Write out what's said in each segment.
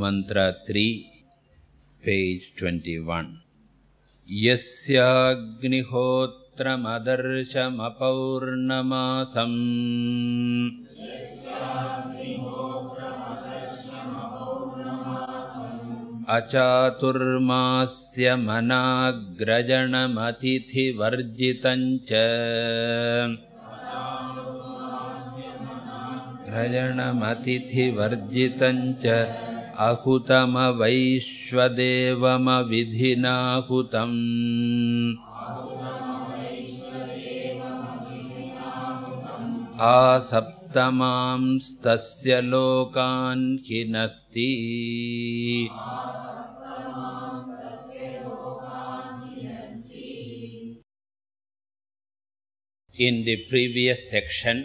Mantra mantra page twenty one यस्याग्निहोत्रमदर्शमपौर्णमासम् यस्याग्निहोत्रमदर्शमपर्णमासम् अचातुर्मास्यमनाग्रजमतिथिवर्जितञ्च अहुतमवैश्वदेवमविधिनाहुतम्। आसप्तमांस्तस्य लोकान् हिनस्ति। In the previous section,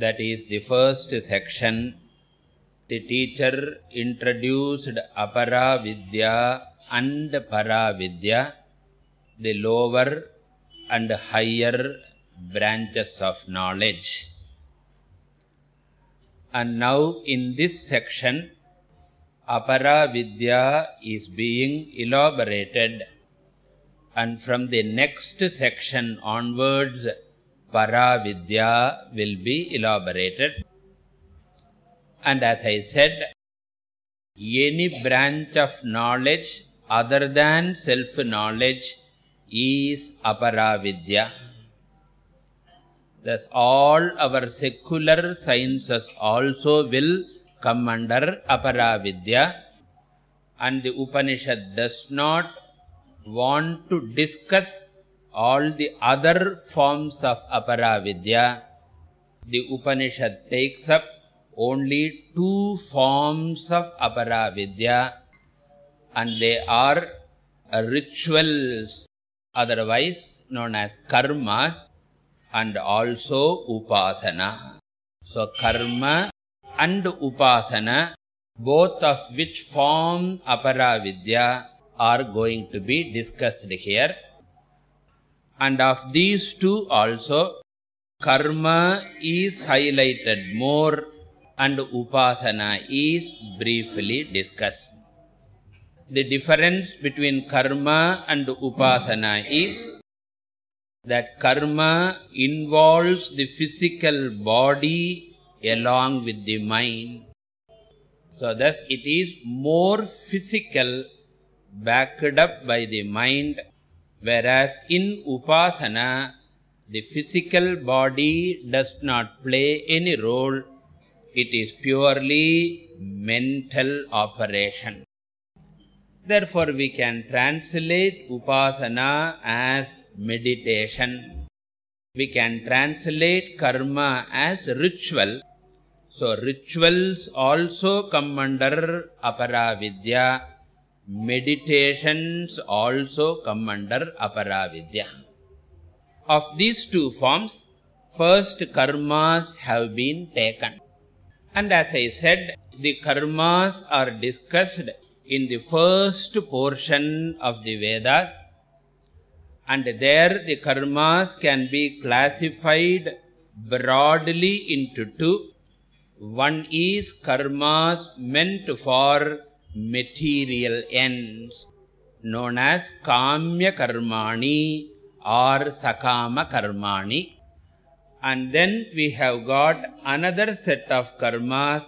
that is the first section, the teacher introduced apara vidya and para vidya the lower and higher branches of knowledge. And now in this section apara vidya is being elaborated. And from the next section onwards para vidya will be elaborated and as i said any branch of knowledge other than self knowledge is apara vidya thus all our secular sciences also will come under apara vidya and the upanishad does not want to discuss all the other forms of apara vidya the upanishad takes up only two forms of apara vidya and they are rituals otherwise known as karmas and also upasana. So karma and upasana both of which form apara vidya are going to be discussed here. And of these two also karma is highlighted more and upasana is briefly discussed. The difference between karma and upasana is that karma involves the physical body along with the mind. So thus it is more physical backed up by the mind whereas in upasana the physical body does not play any role it is purely mental operation. Therefore we can translate upasana as meditation. We can translate karma as ritual. So rituals also come under apara vidya meditations also come under apara vidya of these two forms first karmas have been taken and as i said the karmas are discussed in the first portion of the vedas. And there the karmas can be classified broadly into two. One is karmas meant for material ends known as kamya karmani or sakama karmani and then we have got another set of karmas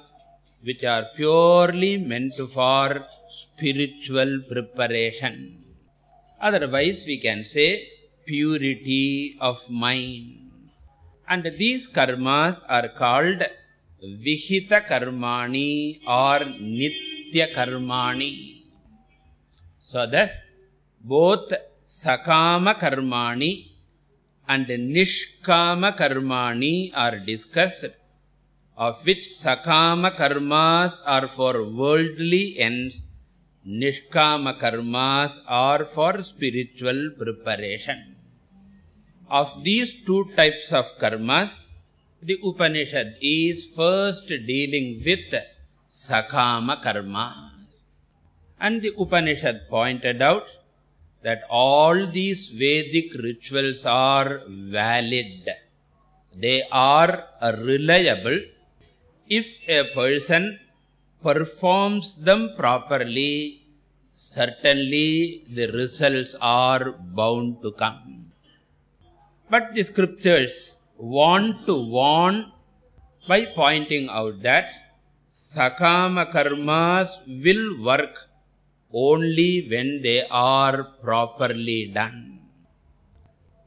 which are purely meant for spiritual preparation. Otherwise we can say purity of mind. And these karmas are called vihita karmani or nitya karmani. So thus both sakama karmani and nishkama karmani are discussed of which sakama karmas are for worldly ends nishkama karmas are for spiritual preparation. Of these two types of karmas the upanishad is first dealing with sakama karma and the upanishad pointed out that all these vedic rituals are valid. They are reliable. If a person performs them properly certainly the results are bound to come. But the scriptures want to warn by pointing out that sakama karmas will work only when they are properly done.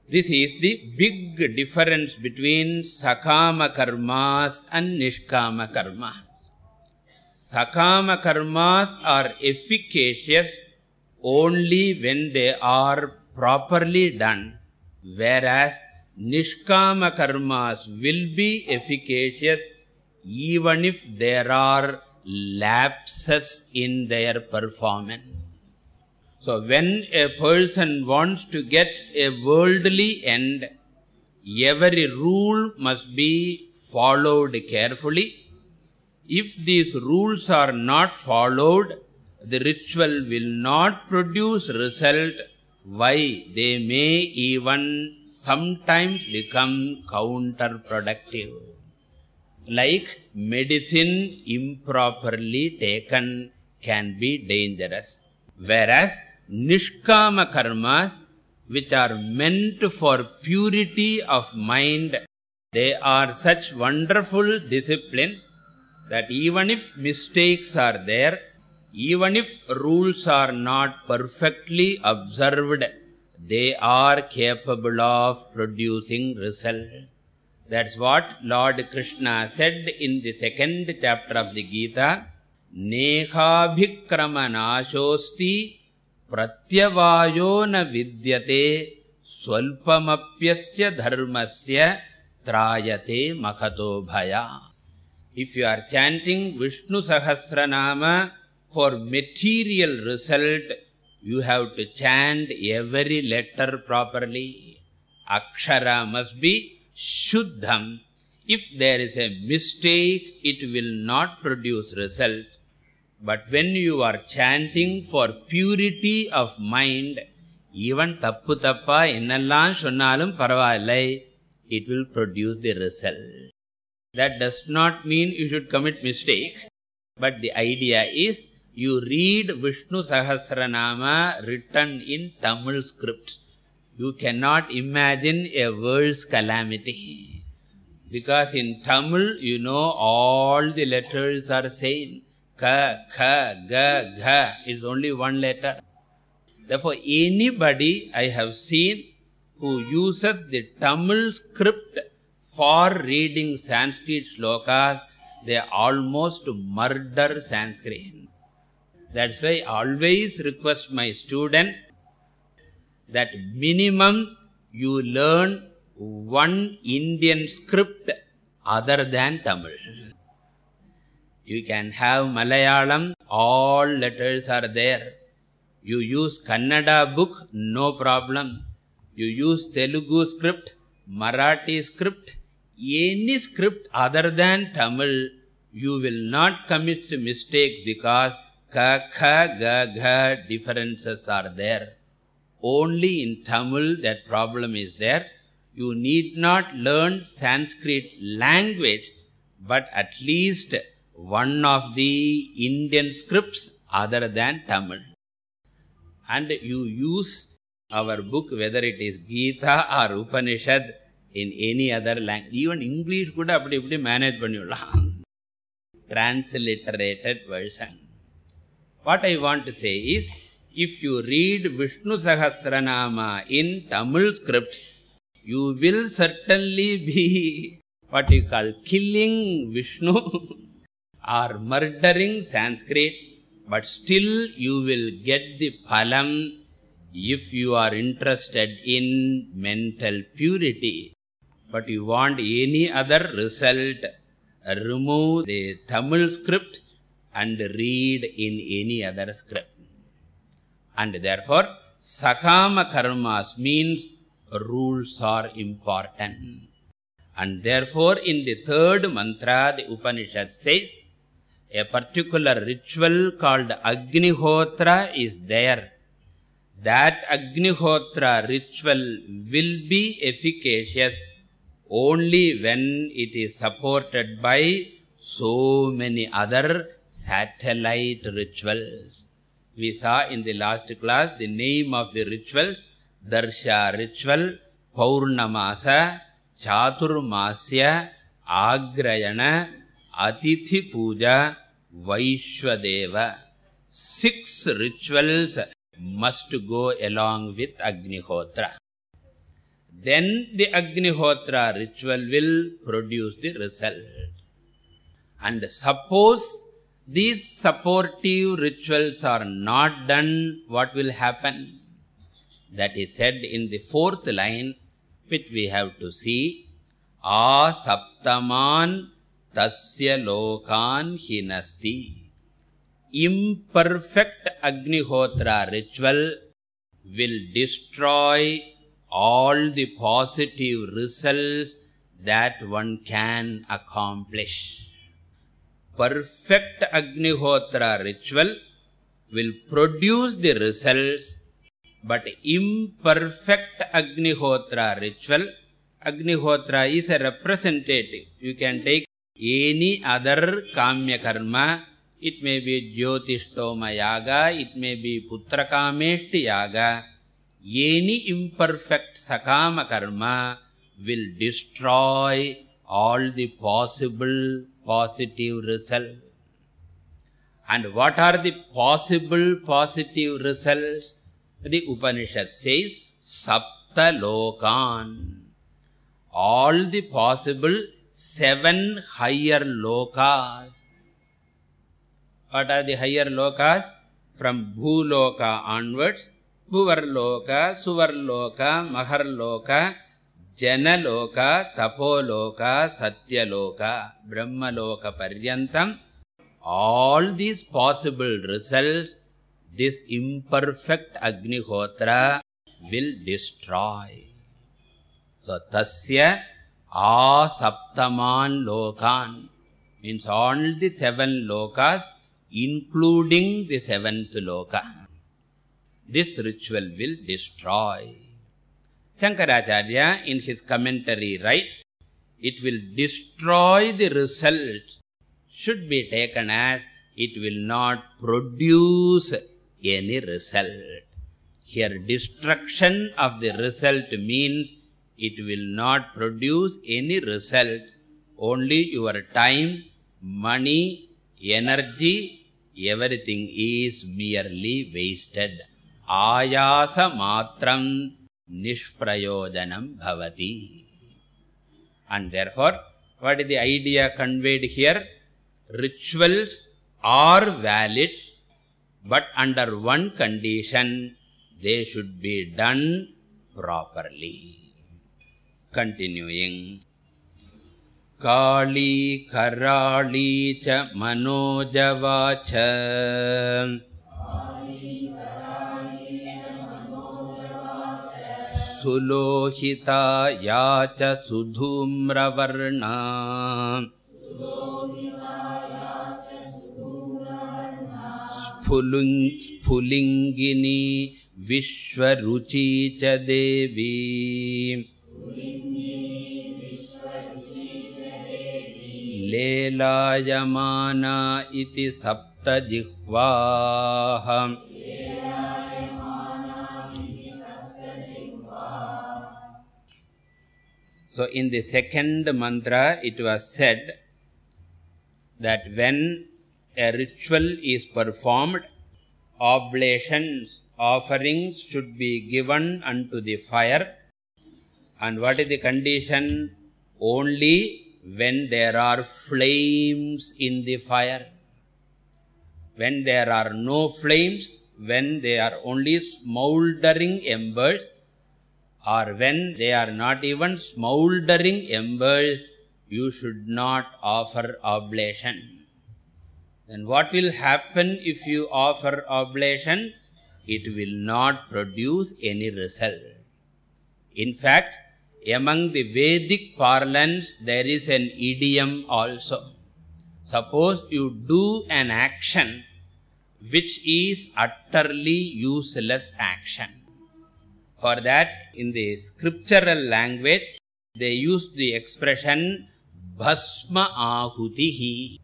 This is the big difference between sakama karmas and nishkama karmas. Sakama karmas are efficacious only when they are properly done whereas nishkama karmas will be efficacious even if there are lapses in their performance. So when a person wants to get a worldly end every rule must be followed carefully. If these rules are not followed the ritual will not produce result. Why? They may even sometimes become counterproductive like medicine improperly taken can be dangerous. Whereas nishkama karmas which are meant for purity of mind they are such wonderful disciplines that even if mistakes are there even if rules are not perfectly observed they are capable of producing result that's what lord krishna said in the second chapter of the gita नेहाभिक्रमनाशोऽस्ति प्रत्यवायो न विद्यते स्वल्पमप्यस्य धर्मस्य त्रायते Mahato Bhaya. if you are chanting vishnu sahasranama for material result you have to chant every letter properly akshara must be shuddham if there is a mistake it will not produce result. But when you are chanting for purity of mind even tappu tappa ennallam sonnalum paravallai it will produce the result. That does not mean you should commit mistake. But the idea is you read vishnu sahasranama written in tamil script you cannot imagine a world's calamity. Because in tamil you know all the letters are same. Ka kha ga gha is only one letter. Therefore anybody i have seen who uses the tamil script for reading sanskrit shlokas they almost murder sanskrit. That's why i always request my students that minimum you learn one indian script other than tamil. You can have malayalam all letters are there. You use kannada book no problem. You use telugu script marathi script any script other than tamil you will not commit mistake because ka kha ga gha differences are there only in tamil that problem is there. You need not learn sanskrit language but at least one of the indian scripts other than tamil. And you use our book whether it is gita or upanishad in any other language even english kuda appadi ippadi manage pannidalam transliterated version. What i want to say is if you read vishnu sahasranama in tamil script you will certainly be what you call killing vishnu or murdering sanskrit. But still you will get the phalam if you are interested in mental purity. But you want any other result remove the tamil script and read in any other script and therefore sakama karmas means rules are important. And therefore in the third mantra the upanishad says a particular ritual called agnihotra is there. That agnihotra ritual will be efficacious only when it is supported by so many other satellite rituals we saw in the last class the name of the rituals darsha ritual paurnamasa chaturmasya agrayana atithi puja vaishwadeva. Six rituals must go along with agnihotra then the agnihotra ritual will produce the result. And suppose these supportive rituals are not done what will happen. That is said in the fourth line which we have to see. A saptaman tasya lokan hinasti. Imperfect agnihotra ritual will destroy all the positive results that one can accomplish perfect agnihotra ritual will produce the results. But imperfect agnihotra ritual agnihotra is a representative. You can take any other kamya karma. It may be jyotishtoma yaga it may be putrakameshti yaga. Any imperfect sakama karma will destroy all the possible positive result. And what are the possible positive results? The upanishad says sapta lokan. All the possible seven higher lokas. What are the higher lokas? From bhuloka onwards bhuvarloka suvarloka maharloka janaloka tapoloka satyaloka brahmaloka paryantam all these possible results this imperfect agnihotra will destroy so tasya asaptaman lokan means all the seven lokas including the seventh loka this ritual will destroy shankaracharya in his commentary writes it will destroy the result. Should be taken as it will not produce any result. Here destruction of the result means it will not produce any result. Only your time money energy everything is merely wasted. Ayasa matram nishprayojanam bhavati and therefore what is the idea conveyed here rituals are valid but under one condition they should be done properly continuing काली कराळी च मनोजवा सुलोहिता या च सुधूम्रवर्णा स्फुलिङ्गिनी विश्वरुचि च देवी। लेलायमाना इति सप्तजिह्वाः so in the second mantra it was said that when a ritual is performed oblations offerings should be given unto the fire. And what is the condition? Only when there are flames in the fire. When there are no flames when they are only smoldering embers or when they are not even smoldering embers you should not offer oblation. Then what will happen if you offer oblation? It will not produce any result. In fact among the vedic parlance there is an idiom also. Suppose you do an action which is utterly useless action for that in the scriptural language they use the expression bhasma ahutihi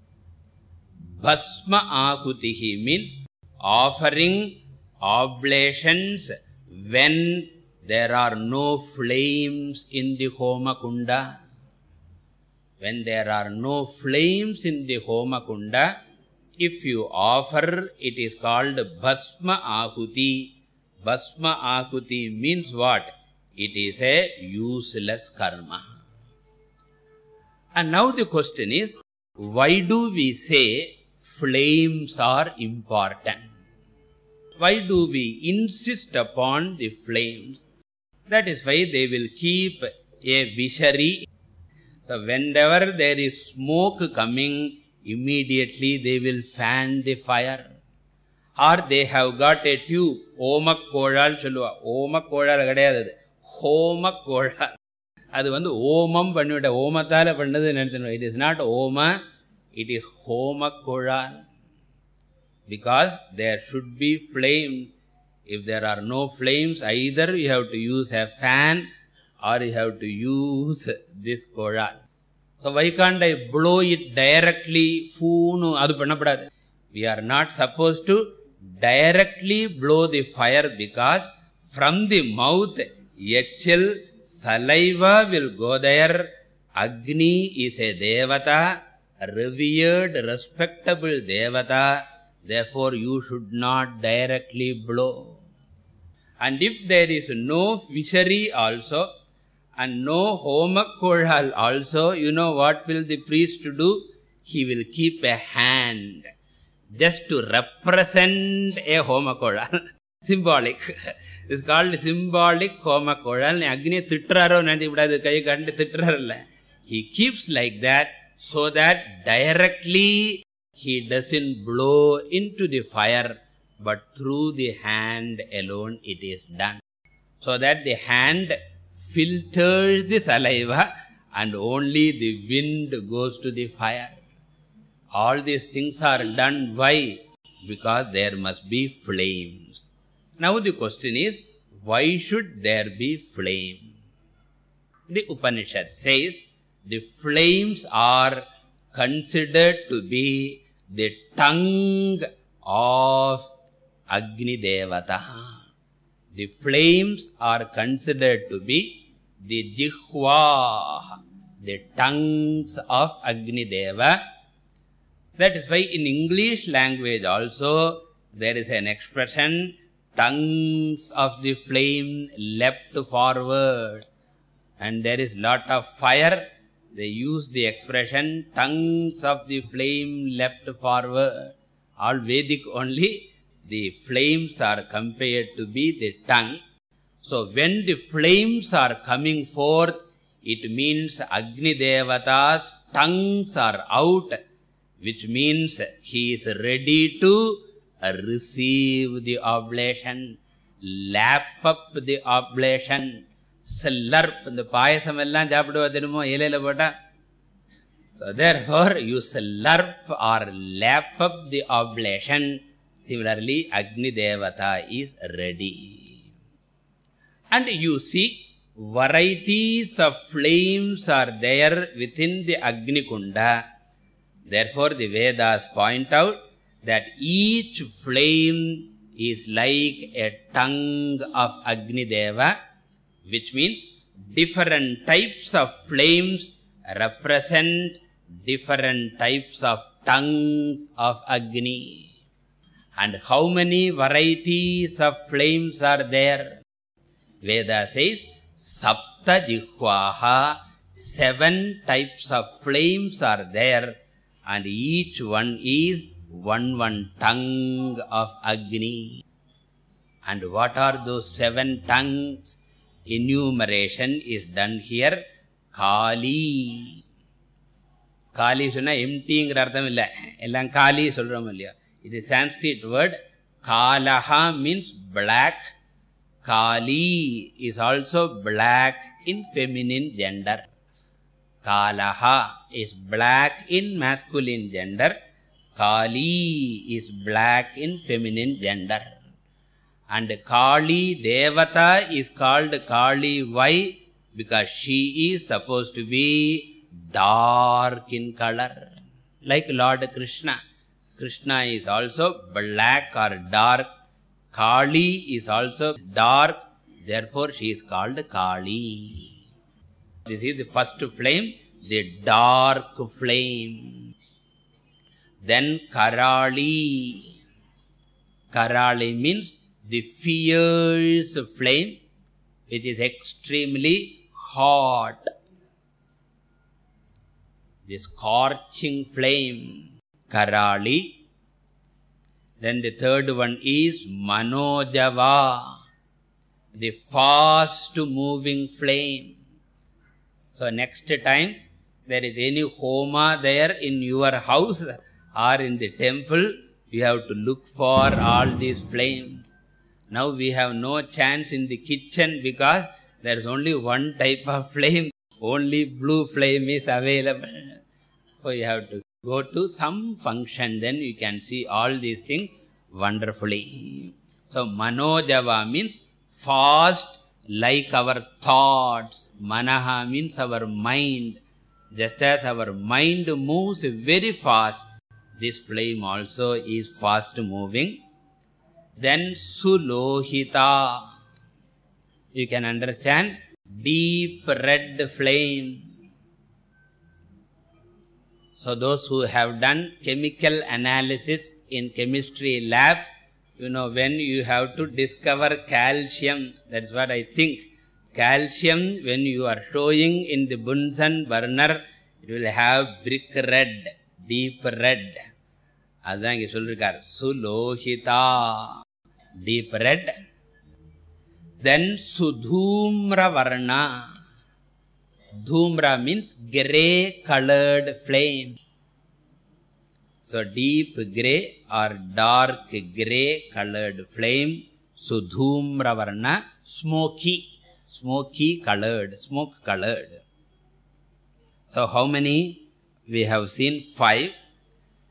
bhasma ahutihi means offering oblations when there are no flames in the homa kunda. When there are no flames in the homa kunda if you offer it is called bhasma ahuti bhasma ahuti means what? It is a useless karma. And now the question is why do we say flames are important? Why do we insist upon the flames? That is why they will keep a vishari so whenever there is smoke coming immediately they will fan the fire or they have got a tube ஓமக்கோழால் சொல்லுவா ஓமக்கோழால் கிடையாது அது ஹோமக்கோழால் அது வந்து ஓமம் பண்ணிவிட்ட ஓமத்தால பண்ணது நினைச்சு it is not ஓம இட் இஸ் ஹோமக்கோழால் because there should be flames if there are no flames either you have to use a fan or you have to use this koral so why can't i blow it directly foonu adu pannapadaadu we are not supposed to directly blow the fire because from the mouth echil saliva will go there. Agni is a devata revered respectable devata. Therefore you should not directly blow. And if there is no vishari also and no homakoral also you know what will the priest do? He will keep a hand just to represent a homakozha symbolic. Is called symbolic homakozha agni titraro nandibidaadu kai kandu titraralla he keeps like that so that directly he doesn't blow into the fire but through the hand alone it is done. So that the hand filters the saliva and only the wind goes to the fire all these things are done. Why? Because there must be flames. Now the question is why should there be flame the upanishad says the flames are considered to be the tongue of agni devata the flames are considered to be the jihva the tongues of agni deva that is why in english language also there is an expression tongues of the flame leapt forward. And there is lot of fire. They use the expression tongues of the flame leapt forward. All vedic only the flames are compared to be the tongue. So when the flames are coming forth it means agni devata's tongues are out which means he is ready to receive the oblation lap up the oblation slurp the payasam ellam saapiduvaa theriyumo ilayila potta so therefore you slurp or lap up the oblation. Similarly agni devata is ready. And you see varieties of flames are there within the agni kunda therefore the vedas point out that each flame is like a tongue of agni deva which means different types of flames represent different types of tongues of agni. And how many varieties of flames are there? Veda says sapta jihvaha seven types of flames are there and each one is one one tongue of agni. And what are those seven tongues? Enumeration is done here. Kali. Kali sonna empty ngra artham illa. Ellam kali solrom illaya இது sanskrit word. Kalaha means black. Kali is also black in feminine gender kalaha is black in masculine gender. Kali is black in feminine gender. And kali devata is called kali why because she is supposed to be dark in color. Like lord krishna. Krishna is also black or dark. Kali is also dark. Therefore she is called kali this is the first flame the dark flame. Then karali. Karali means the fierce flame. Which is extremely hot. The scorching flame. Karali. Then the third one is manojava. The fast moving flame so next time there is any homa there in your house or in the temple you have to look for all these flames. Now we have no chance in the kitchen because there is only one type of flame. Only blue flame is available. So you have to go to some function then you can see all these things wonderfully. So manojava means fast like our thoughts manaha means our mind. Just as our mind moves very fast this flame also is fast moving. Then sulohita. You can understand? Deep red flame. So those who have done chemical analysis in chemistry lab you know when you have to discover calcium that's what i think calcium when you are showing in the bunsen burner it will have brick red deep red அதான் இங்க சொல்லிருக்கார் சுலோஹிதா deep red then sudhumra varna dhumra means gray colored flame so deep gray or dark gray colored flame sudhumra varna smoky smoky colored smoke colored. So how many? We have seen five.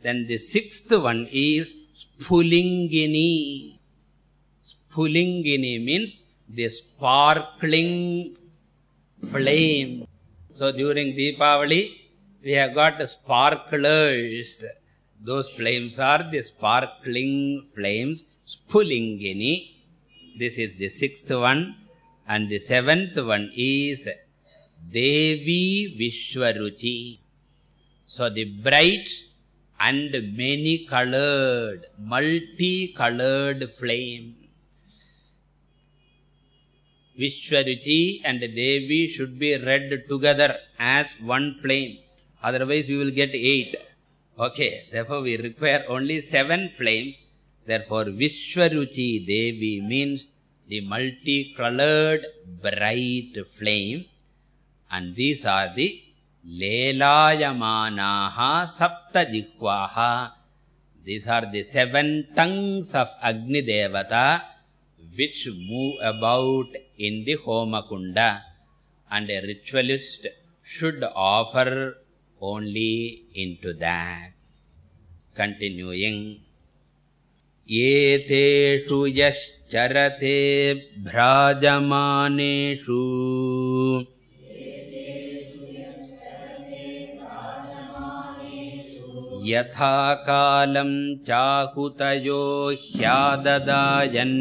Then the sixth one is spulingini spulingini means the sparkling flame. So during deepavali we have got sparklers those flames are the sparkling flames spulingini. This is the sixth one and the seventh one is devi vishwaruchi. So the bright and many colored multi colored flame. Vishwaruchi and devi should be read together as one flame. Otherwise you will get eight okay therefore we require only seven flames. Therefore vishwaruchi devi means the multi colored bright flame. And these are the lelayamanaha saptajihvaha these are the seven tongues of agni devata which move about in the homakunda. And a ritualist should offer only into that. Continuing एतेषु यश्चरते भ्राजमानेषु यथा कालं चाहुतयो ह्याददायन्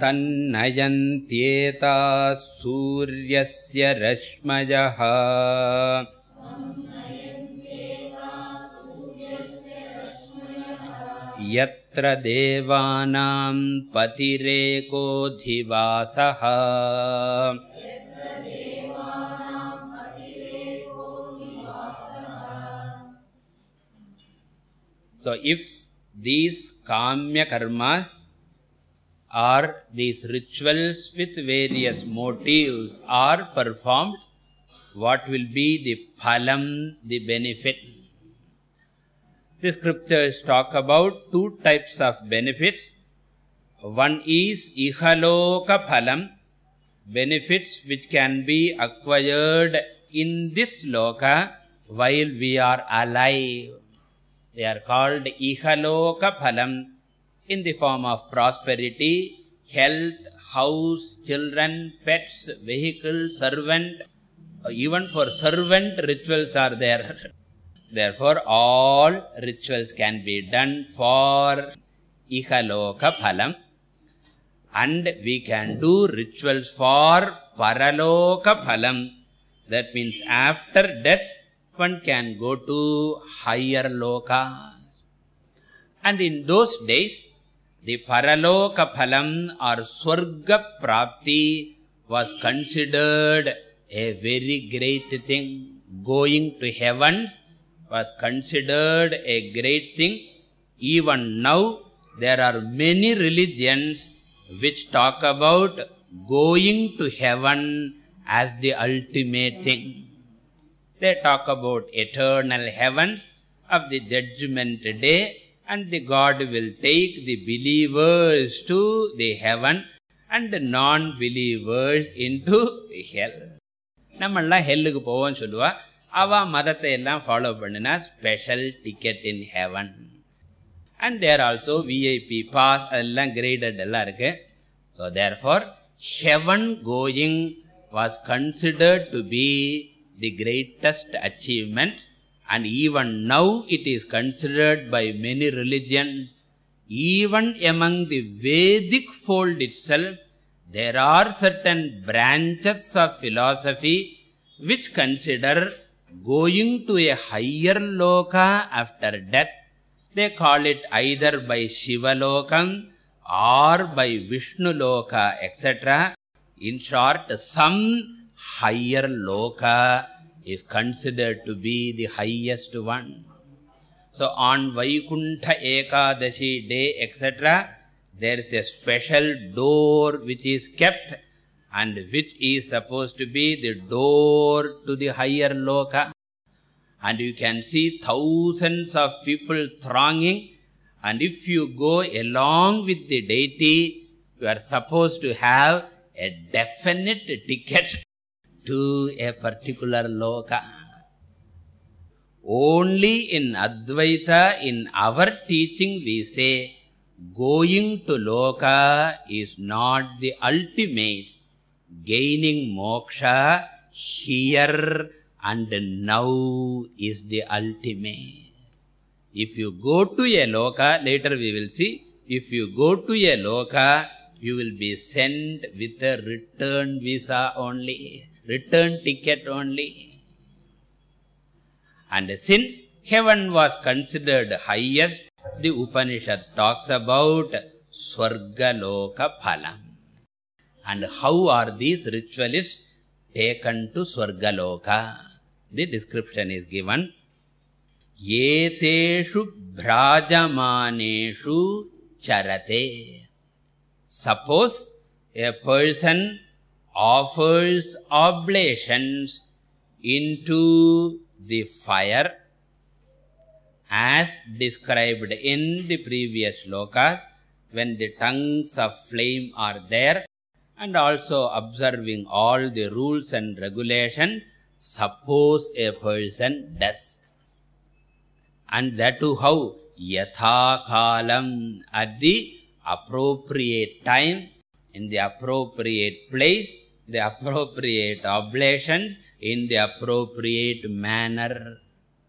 तन्नयन्त्येताः सूर्यस्य रश्मयः यत्र देवानां पतिरेकोऽधिवासः if these kamya karmas or these rituals with various motives are performed what will be the phalam the benefit? The scriptures talk about two types of benefits. One is ihaloka phalam benefits which can be acquired in this loka while we are alive. They are called ihaloka phalam in the form of prosperity health house children pets vehicle servant even for servant rituals are there. Therefore all rituals can be done for ihaloka phalam. And we can do rituals for paraloka phalam. That means after death one can go to higher lokas. And in those days the paraloka phalam or swarga prapti was considered a very great thing. Going to heaven was considered a great thing. Even now there are many religions which talk about going to heaven as the ultimate thing. They talk about eternal heaven of the judgment day and the god will take the believers to the heaven and the non believers into hell. நம்ம எல்லாம் ஹெல்லுக்கு போவோம்னு சொல்லுவா. அவ மதத்தை எல்லாம் follow பண்ணினா special ticket in heaven and there also VIP pass அதெல்லாம் graded எல்லாம் இருக்கு. So therefore heaven going was considered to be the greatest achievement and even now it is considered by many religions even among the vedic fold itself there are certain branches of philosophy which consider going to a higher loka after death. They call it either by shiva lokam or by vishnu loka etc in short some higher loka is considered to be the highest one. So on vaikuntha ekadashi day etc there is a special door which is kept and which is supposed to be the door to the higher loka. And you can see thousands of people thronging. And if you go along with the deity you are supposed to have a definite ticket to a particular loka. Only in advaita in our teaching we say going to loka is not the ultimate. Gaining moksha here and now is the ultimate. If you go to a loka later we will see if you go to a loka you will be sent with a return visa only return ticket only. And since heaven was considered highest the upanishad talks about swargaloka phalam. And how are these ritualists taken to swargaloka? The description is given. Eteshu bhrajamaneshu charate. Suppose a person offers oblations into the fire as described in the previous shlokas when the tongues of flame are there and also observing all the rules and regulations suppose a person does. And that too how? Yatha kalam at the appropriate time in the appropriate place the appropriate oblations in the appropriate manner.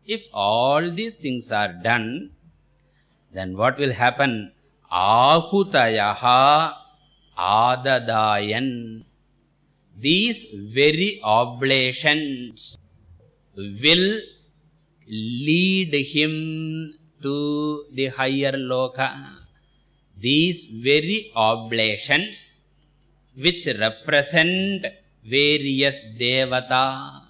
If all these things are done then what will happen? Ahutayaha adadayan. These very oblations will lead him to the higher loka. These very oblations which represent various devatas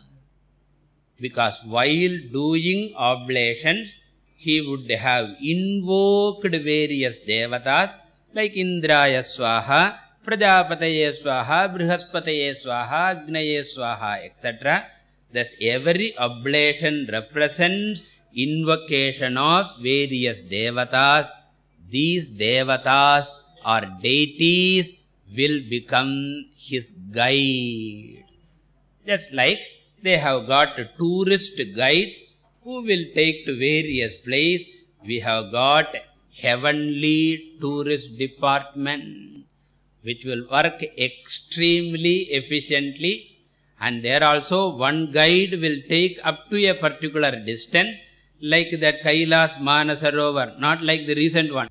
because while doing oblations he would have invoked various devatas like indraya swaha prajapataye swaha brihaspataye swaha agnaye swaha etc thus every oblation represents invocation of various devatas these devatas or deities will become his guide. Just like they have got tourist guides who will take to various place. We have got heavenly tourist department which will work extremely efficiently. And there also one guide will take up to a particular distance like that kailas manasarovar not like the recent one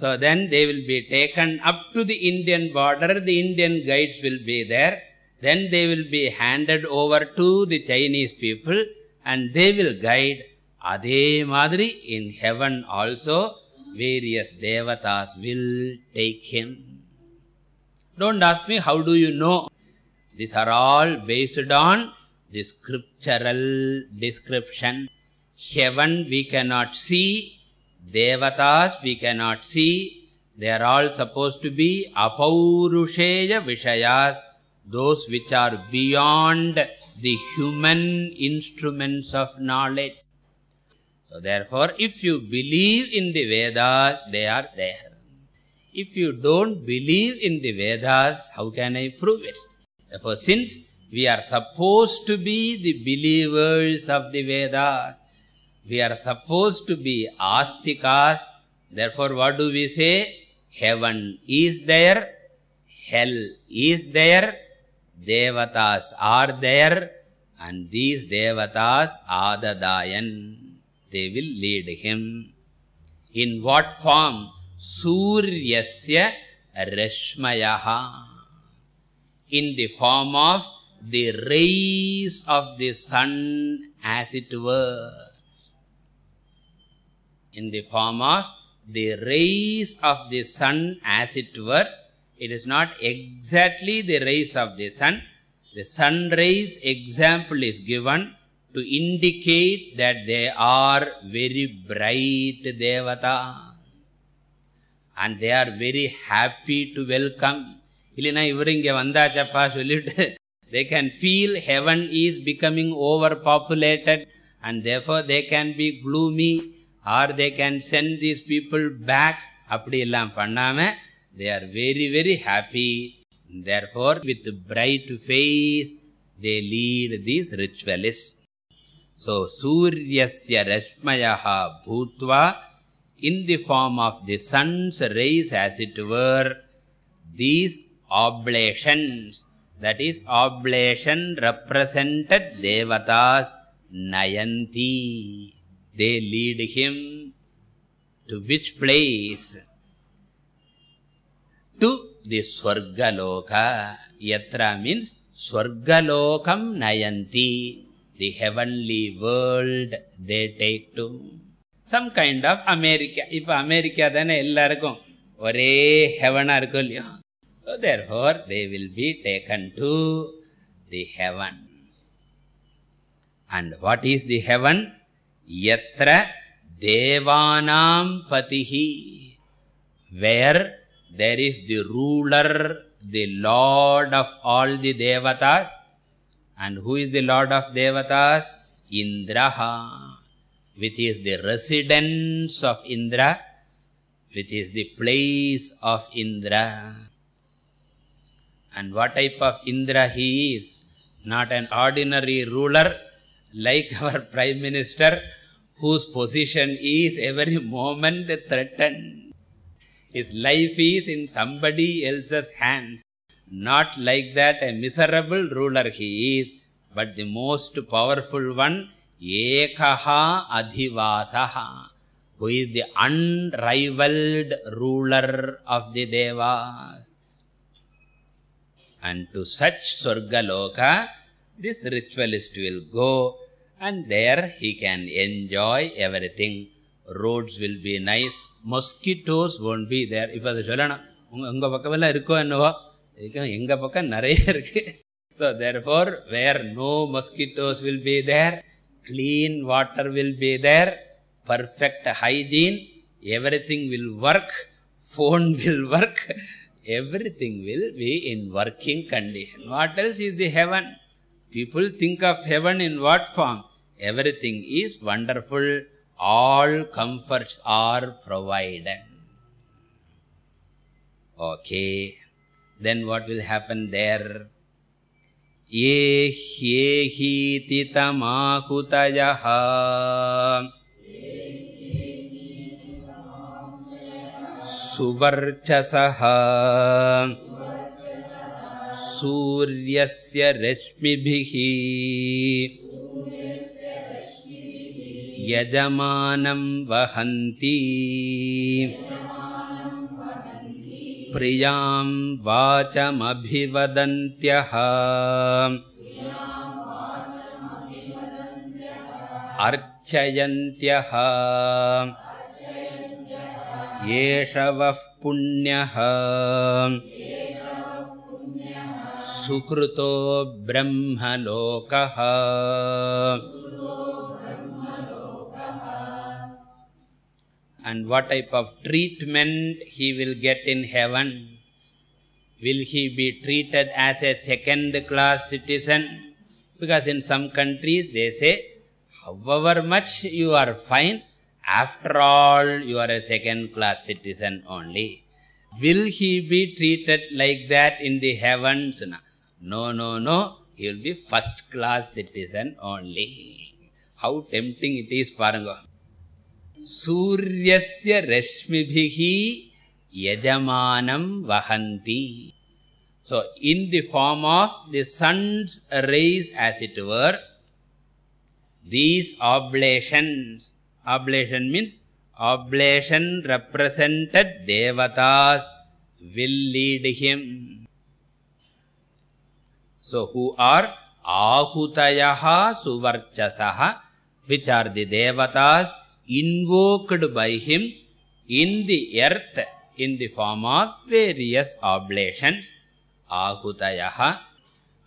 so then they will be taken up to the indian border. The indian guides will be there. Then they will be handed over to the chinese people and they will guide adhe madri in heaven also. Various devatas will take him. Don't ask me how do you know? These are all based on the scriptural description. Heaven we cannot see devatas we cannot see. They are all supposed to be apaurusheya vishayas those which are beyond the human instruments of knowledge. So therefore if you believe in the vedas they are there. If you don't believe in the vedas how can i prove it? Therefore since we are supposed to be the believers of the vedas we are supposed to be astikas therefore what do we say? Heaven is there hell is there devatas are there and these devatas adadayan they will lead him. In what form? Suryasya rashmayah in the form of the rays of the sun as it were in the form of the rays of the sun as it were it is not exactly the rays of the sun the sun rays example is given to indicate that they are very bright devata and they are very happy to welcome இல்லைனா இவர் இங்க வந்தாச்சப்பா சொல்லிட்டு they can feel heaven is becoming overpopulated and therefore they can be gloomy or they can send these people back அப்படி எல்லாம் பண்ணாம they are very very happy therefore with bright face they lead these ritualists so suryasya rashmayah bhutva in the form of the sun's rays as it were these oblations that is oblation represented devatas nayanti they lead him to which place to the swargaloka yatra means swargalokam nayanti the heavenly world they take to some kind of america இப்ப America தானே எல்லாருக்கும் ஒரே ஹெவனா இருக்கும் இல்லையா so therefore they will be taken to the heaven and what is the heaven Yatra devanam patihi where there is the ruler the lord of all the devatas. And who is the lord of devatas? Indraha which is the residence of indra. Which is the place of indra. And what type of indra he is? Not an ordinary ruler like our prime minister whose position is every moment threatened. His life is in somebody else's hands. Not like that a miserable ruler he is but the most powerful one ekaha adhivasaha who is the unrivaled ruler of the devas. And to such swargaloka this ritualist will go and there he can enjoy everything roads will be nice mosquitoes won't be there இப்ப அதை சொல்லணும் உங்க உங்க பக்கமெல்லாம் இருக்கோ என்னவோ எங்க பக்கம் நிறைய இருக்கு so therefore where no mosquitoes will be there clean water will be there perfect hygiene everything will work phone will work everything will be in working condition what else is the heaven people think of heaven in what form Everything is wonderful all comforts are provided okay then what will happen there ye ह्येहीति तमाहुतयः सुवर्चसः सूर्यस्य रश्मिभिः यजमानं वहन्ति। प्रियां वाचमभिवदन्त्यः। अर्चयन्त्यः। एष वः पुण्यः। सुकृतो ब्रह्मलोकः and what type of treatment he will get in heaven? Will he be treated as a second class citizen? Because in some countries they say however much you are fine after all you are a second class citizen only. Will he be treated like that in the heavens? No no no. He will be first class citizen only. How tempting it is paranga सूर्यस्य रश्मिभिः यजमानं वहन्ति so in the form of the sun's rays as it were these oblations oblation means oblation represented devatas will lead him so who are ahutayah suvarchasah which are the devatas invoked by him in the earth in the form of various oblations. Ahutayah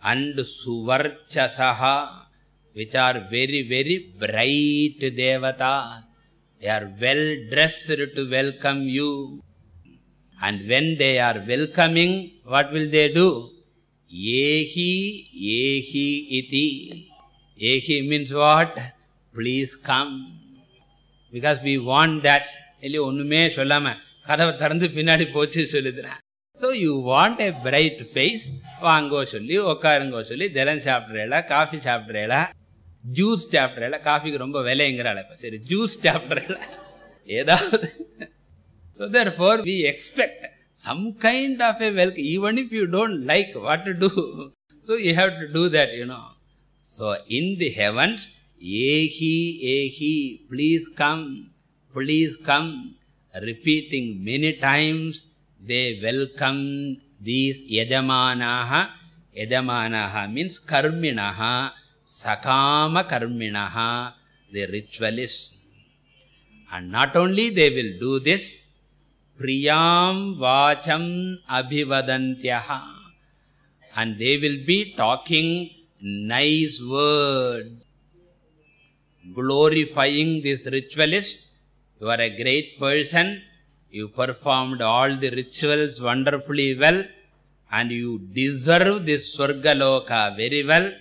and suvarchasah which are very very bright devatas they are well dressed to welcome you. And when they are welcoming what will they do? Yehi yehi iti. Yehi means what? Please come because we want that இல்லையோ ஒன்றுமே சொல்லாமல் கதவை திறந்து பின்னாடி போச்சு சொல்லுதுறேன் so you want a bright face வாங்கோ சொல்லி உட்காருங்கோ சொல்லி தினம் சாப்பிட்றேல காஃபி சாப்பிட்றேல ஜூஸ் சாப்பிட்றேல காஃபிக்கு ரொம்ப விலைங்கிறாள் இப்போ. சரி ஜூஸ் சாப்பிட்றேல. ஏதாவது. So therefore we expect some kind of a welcome even if you don't like what to do so you have to do that you know so in the heavens ehi ehi please come please come. Repeating many times they welcome these yajamanaah yajamanaah means karminaah sakama karminaah the ritualists and not only they will do this priyam vacham abhivadantyah and they will be talking nice word glorifying this ritualist. You are a great person. You performed all the rituals wonderfully well and you deserve this swargaloka very well.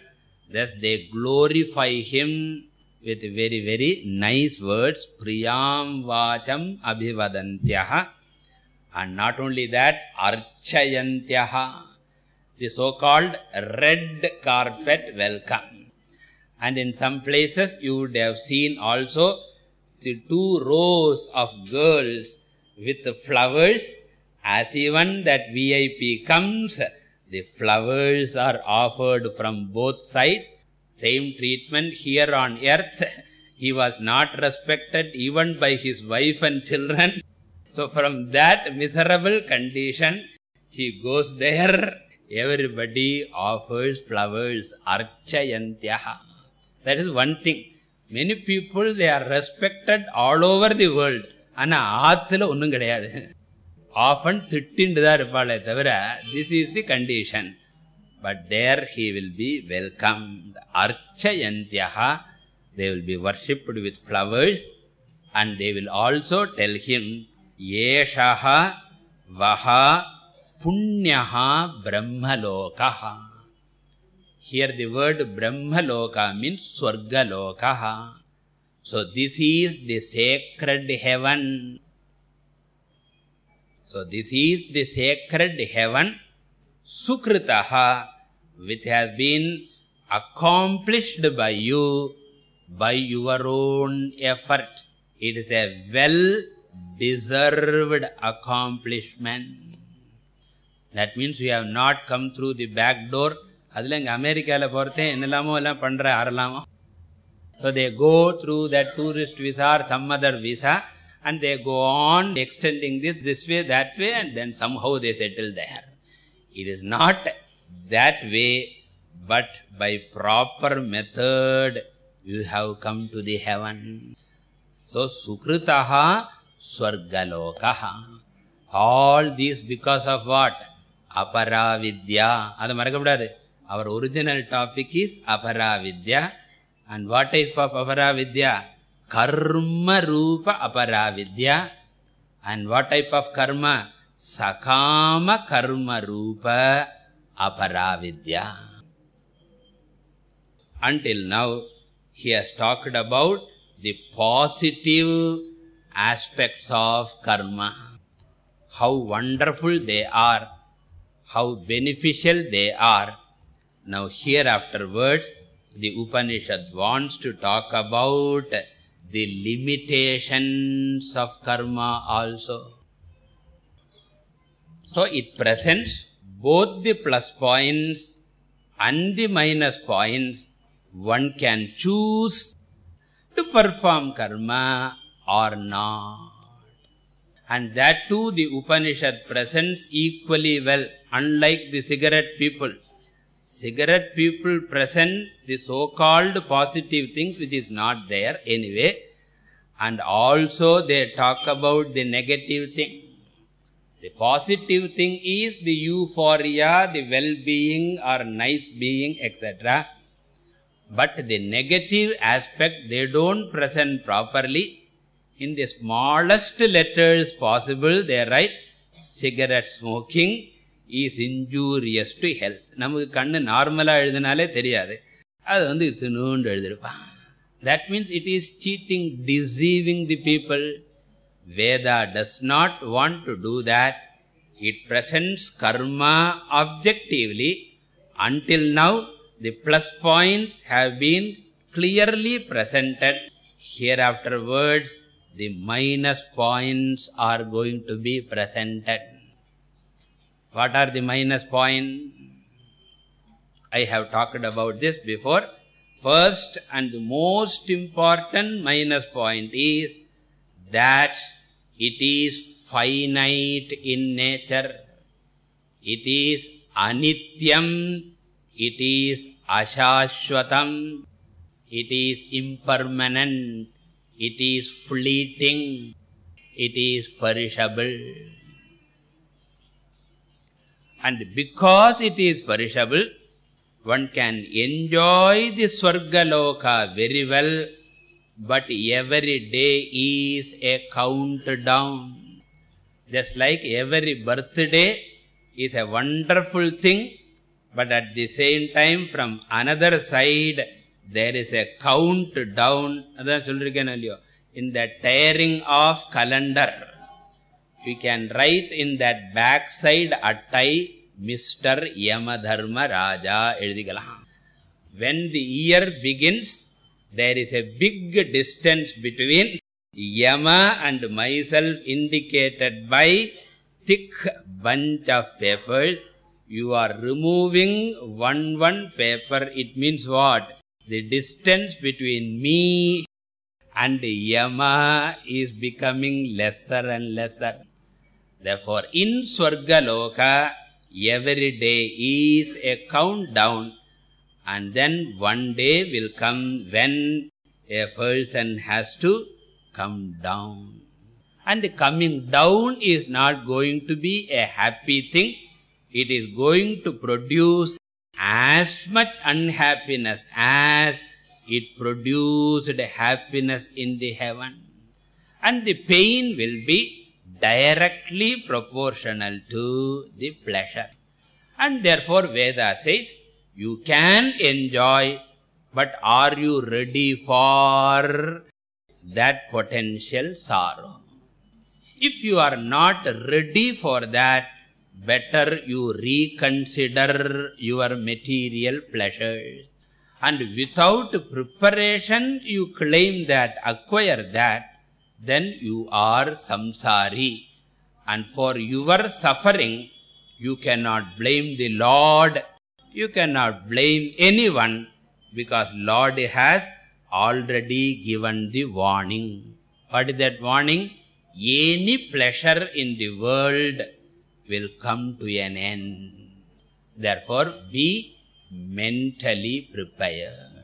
Thus they glorify him with very very nice words. Priyam vacham abhivadantyah and not only that archayantyah the so called red carpet welcome and in some places you would have seen also the two rows of girls with flowers. As even that vip comes the flowers are offered from both sides. Same treatment here on earth. He was not respected even by his wife and children. So from that miserable condition he goes there. Everybody offers flowers archayantyah that is one thing. Many people they are respected all over the world. ஆனா ஆத்துல ஒன்றும் கிடையாது. Often திட்டின்னு தான் இருப்பாளே தவிர this is the condition but there he will be welcome அர்ச்சயந்தியா they will be worshipped with flowers and they will also tell him ஏஷா வஹா புண்ணியா பிரம்மலோகா here the word brahmaloka means swargalokah so this is the sacred heaven. So this is the sacred heaven sukritah which has been accomplished by you by your own effort. It is a well deserved accomplishment. That means you have not come through the back door அதுல இங்க அமெரிக்கால போறதே என்னெல்லாமோ எல்லாம் பண்ற ஆறலாமோ so they go through that tourist visa or some other visa and they go on extending this this way that way and then somehow they settle there it is not that way but by proper method you have come to the heaven so sukritaha swargalokaha all these because of what aparavidya adu marakapudadu our original topic is aparavidya. And what type of aparavidya? Karma roopa aparavidya. And what type of karma? Sakama karma roopa aparavidya. Until now he has talked about the positive aspects of karma. How wonderful they are. How beneficial they are now here afterwards the upanishad wants to talk about the limitations of karma also. So it presents both the plus points and the minus points. One can choose to perform karma or not. And that too the upanishad presents equally well unlike the cigarette people cigarette people present the so called positive things which is not there anyway. And also they talk about the negative thing. The positive thing is the euphoria the well being or nice being etc but the negative aspect they don't present properly. In the smallest letters possible they write cigarette smoking is injurious to health நமக்கு கண்ணு நார்மலா எழுதினாலே தெரியாது அது வந்து இத்தினூண்டு எழுதிருப்பான் that means it is cheating deceiving the people veda does not want to do that it presents karma objectively until now the plus points have been clearly presented here afterwards the minus points are going to be presented what are the minus points i have talked about this before. First and the most important minus point is that it is finite in nature. It is anityam. It is ashashwatam. It is impermanent. It is fleeting. It is perishable and because it is perishable one can enjoy the swargaloka very well but every day is a countdown. Just like every birthday is a wonderful thing but at the same time from another side there is a countdown. adha sollirukken in the tearing of calendar we can write in that backside attai mr yamadharma raja when the year begins there is a big distance between yama and myself indicated by thick bunch of papers you are removing one one paper. It means what? The distance between me and yama is becoming lesser and lesser therefore in swargaloka every day is a countdown and then one day will come when a person has to come down. And coming down is not going to be a happy thing. It is going to produce as much unhappiness as it produced happiness in the heaven. And the pain will be directly proportional to the pleasure. And therefore veda says you can enjoy but are you ready for that potential sorrow? If you are not ready for that better you reconsider your material pleasures. And without preparation you claim that acquire that then you are samsari. And for your suffering you cannot blame the lord. You cannot blame anyone because lord has already given the warning. What is that warning? Any pleasure in the world will come to an end. Therefore be mentally prepared.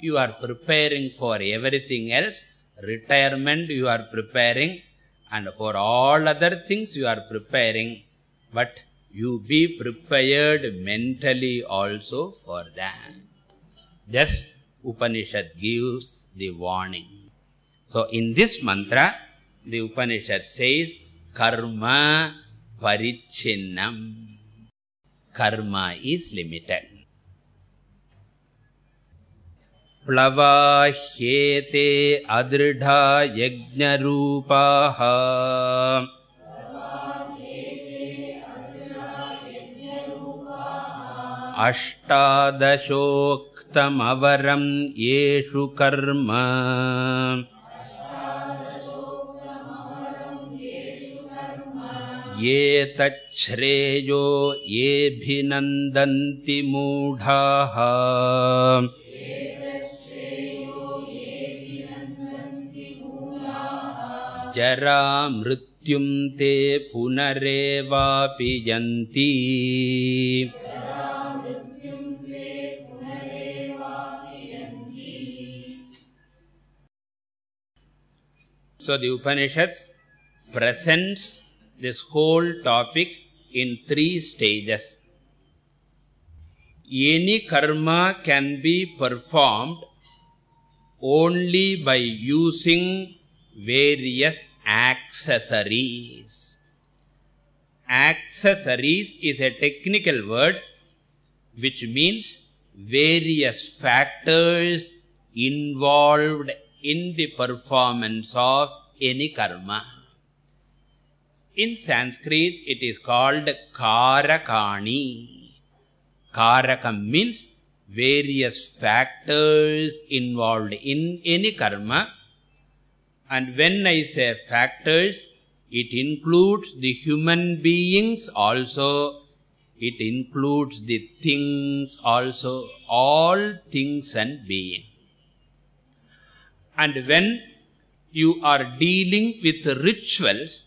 You are preparing for everything else retirement you are preparing and for all other things you are preparing but you be prepared mentally also for that. Thus upanishad gives the warning. So in this mantra the upanishad says karma parichinnam. Karma is limited प्लवाह्येते अदृढा यज्ञरूपाः। अष्टादशोक्तमवरम् येषु कर्म। ये तच्छ्रेयो येऽभिनन्दन्ति मूढाः जरा मृत्युं ते पुनरेवापि यन्ति so the upanishads presents this whole topic in three stages any karma can be performed only by using various accessories. Accessories is a technical word which means various factors involved in the performance of any karma. In sanskrit it is called karakani. Karakam means various factors involved in any karma and when i say factors it includes the human beings also. It includes the things also all things and being. And when you are dealing with rituals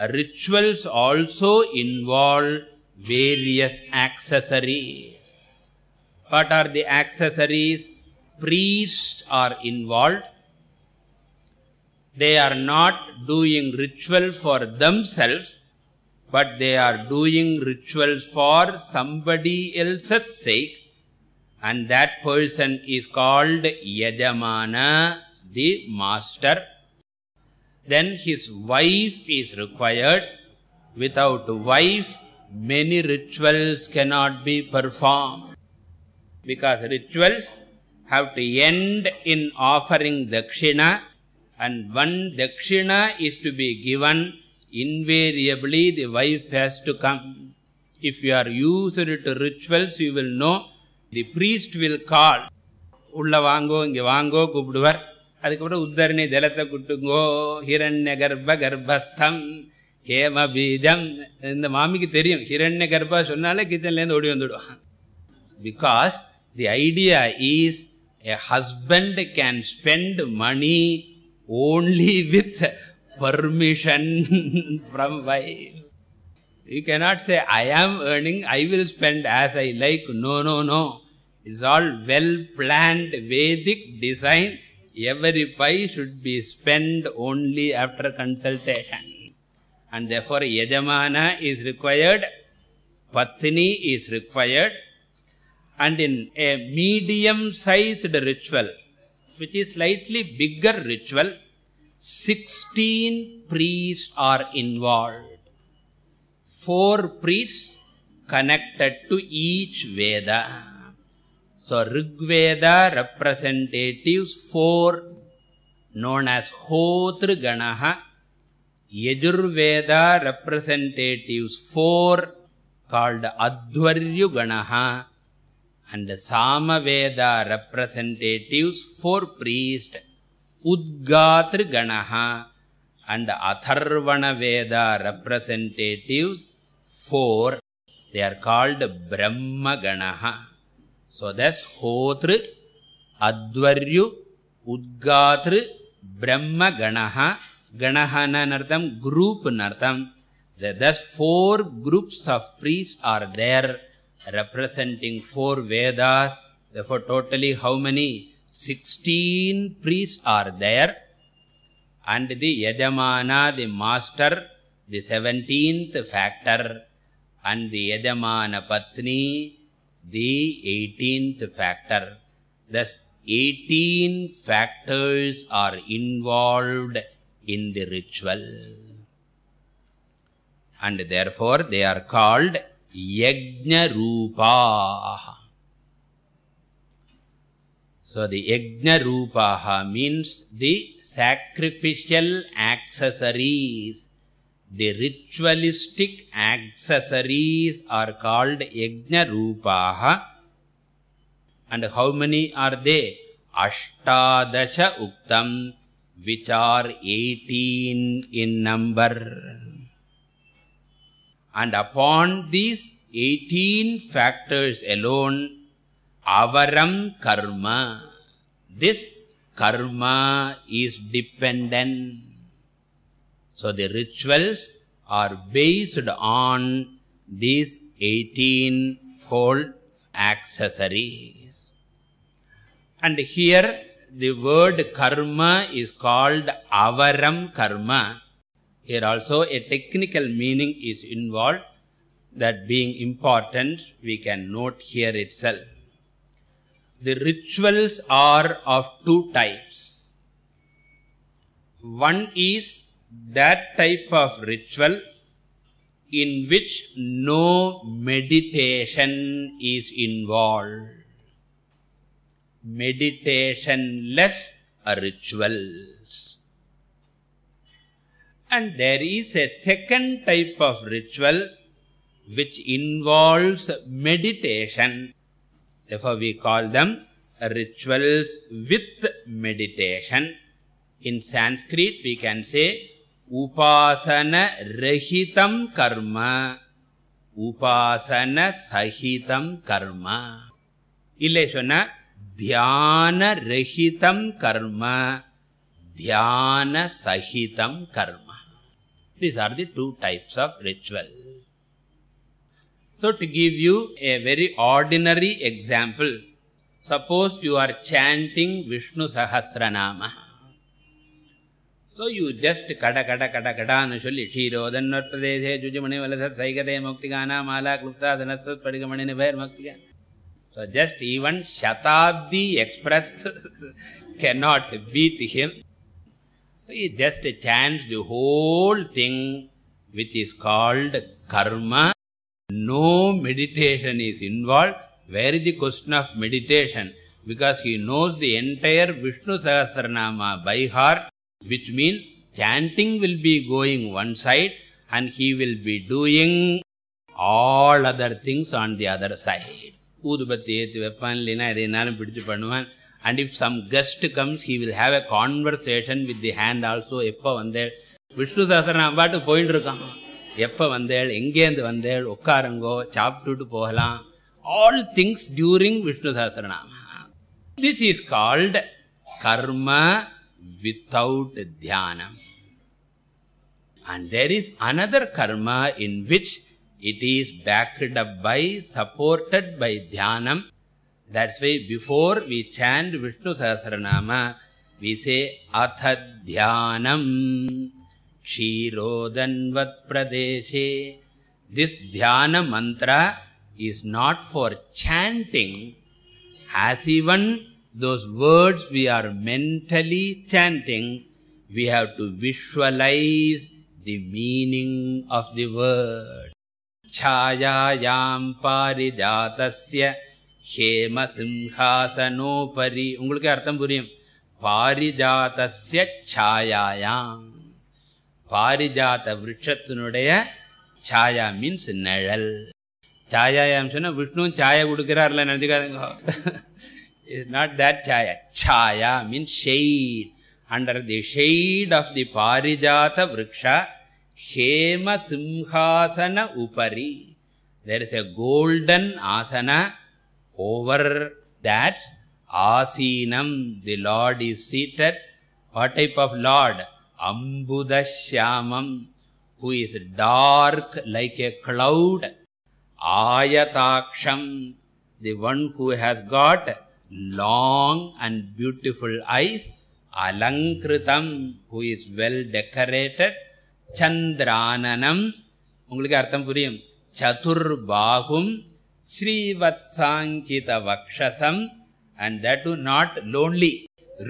rituals also involve various accessories. What are the accessories? Priests are involved they are not doing ritual for themselves but they are doing rituals for somebody else's sake. And that person is called yajamana the master. Then his wife is required. Without wife many rituals cannot be performed. Because rituals have to end in offering dakshina and one dakshina is to be given invariably the wife has to come if you are used to rituals you will know the priest will call உள்ள வாங்கோ இங்க வாங்கோ கூப்பிடுவார் அதுக்கப்புறம் உத்தரணி ஜலத்தை குட்டுங்கோ ஹிரண்ய கர்ப்ப கர்ப்பஸ்தம் ஹேம பீஜம் இந்த மாமிக்கு தெரியும் ஹிரண்ய கர்ப்பா சொன்னாலே கிச்சன்லேருந்து ஓடி வந்துடுவான் because the idea is a husband can spend money only with permission from wife you cannot say i am earning i will spend as i like. No no no. It's all well planned vedic design. Every pie should be spent only after consultation. And therefore yajamana is required patni is required. And in a medium sized ritual which is slightly bigger ritual 16 priests are involved. Four priests connected to each veda. So rigveda representatives four known as hotr ganaha yajurveda representatives four called adhvaryu ganaha and samaveda representatives four priests udgatr ganaha and atharvana veda representatives four they are called brahma ganaha so that's hotru advaryu udgatru brahma ganaha ganaha nartham group nartham. Thus four groups of priests are there representing four vedas. Therefore totally how many? 16 priests are there. And the yajamana the master the 17th factor. And the yajamana patni the 18th factor. Thus 18 factors are involved in the ritual. And therefore they are called यज्ञरूपाः। So the यज्ञरूपाः means the sacrificial accessories the ritualistic accessories are called यज्ञरूपाः and how many are they अष्टादश उक्तम् which 18 in number. And upon these 18 factors alone avaram karma. This karma is dependent. So the rituals are based on these 18 fold accessories. And here the word karma is called avaram karma here also a technical meaning is involved. That being important we can note here itself. The rituals are of two types. One is that type of ritual in which no meditation is involved. Meditationless rituals and there is a second type of ritual which involves meditation. Therefore we call them rituals with meditation. In sanskrit we can say upasana rahitam karma. Upasana sahitam karma. Ille sonna rahitam karma dhyana sahitam karma these are the two types of ritual so to give you a very ordinary example suppose you are chanting vishnu sahasranama so you just kada kada kada kada nu solli kshirodannar pradeshe jujumani valasat saigate muktigana mala klupta dhanasat padigamani nivair muktigana so just even shatabdi express cannot beat him he just chants the whole thing which is called karma no meditation is involved where is the question of meditation because he knows the entire vishnu sahasranama by heart which means chanting will be going one side and he will be doing all other things on the other side ஊதுபத்தி ஏற்றி வைப்பான் இல்லைன்னா எதைனாலும் பிடிச்சு பண்ணுவான் and if some guest comes he will have a conversation with the hand also எப்ப வந்தேள் விஷ்ணு சஹஸ்ரநாம பாட்டு போயிட்டு இருக்கான் எப்ப வந்தேள் எங்கேருந்து வந்தேள் உட்காருங்கோ சாப்பிட்டுட்டு போகலாம் all things during vishnu sahasranama this is called karma without dhyanam and there is another karma in which it is backed up by supported by dhyanam that's why before we chant vishnu sahasranama we say atha dhyanam kshirodanvat pradeshe. This dhyana mantra is not for chanting. As even those words we are mentally chanting we have to visualize the meaning of the word. Chayayam parijatasya ஹேம சிம்ஹாசனோபரி உங்களுக்கு அர்த்தம் புரியும். பாரிஜாத்தஸ்ய சாயாயாம் பாரிஜாத விருட்சத்தினுடைய சாயா means நிழல். சாயாயாம் சொன்னா விஷ்ணு சாயா கொடுக்கிறார்ல நினைச்சுக்காதுங்க. இஸ் நாட் தட் சாயா சாயா means shade under the shade of the பாரிஜாத விரக்ஷா ஹேம சிம்ஹாசன உபரி. தேர் இஸ் எ கோல்டன் ஆசன over that asinam the lord is seated. What type of lord? Ambudashyamam who is dark like a cloud. Ayataksham the one who has got long and beautiful eyes. Alankritam who is well decorated. Chandrananam ungalku artham puriyum. Chatur ஸ்ரீவத்சாங்கித வக்ஷசம் and that too not lonely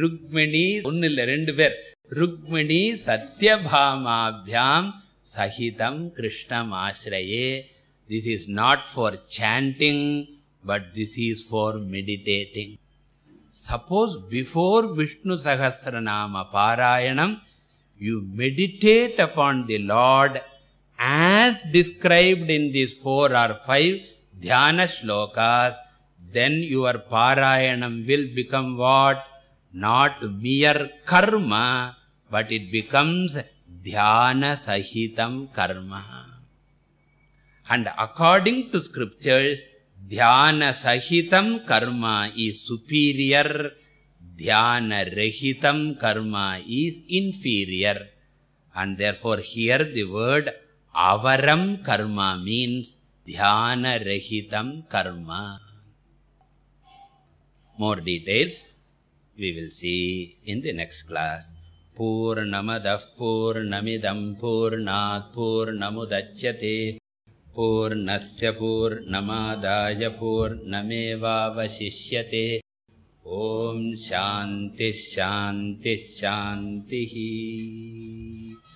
Rukmini ஒன்னு இல்ல ரெண்டு பேர் ருக்மிணி சத்யபாமாபியாம் சகிதம் கிருஷ்ணம் ஆசிரயே this is not for chanting but this is for meditating suppose before vishnu sahasranama parayanam you meditate upon the lord as described in these four or five dhyana shlokas then your parayanam will become what? Not mere karma but it becomes dhyana sahitam karma and according to scriptures dhyana sahitam karma is superior dhyana rahitam karma is inferior. And therefore here the word avaram karma means next class. पूर्णमदः पूर्णमिदं पूर्णात् पूर्णमुदच्यते पूर्णस्य पूर्णमादाय पूर्णमेवावशिष्यते ॐ शान्तिः शान्तिः शान्तिः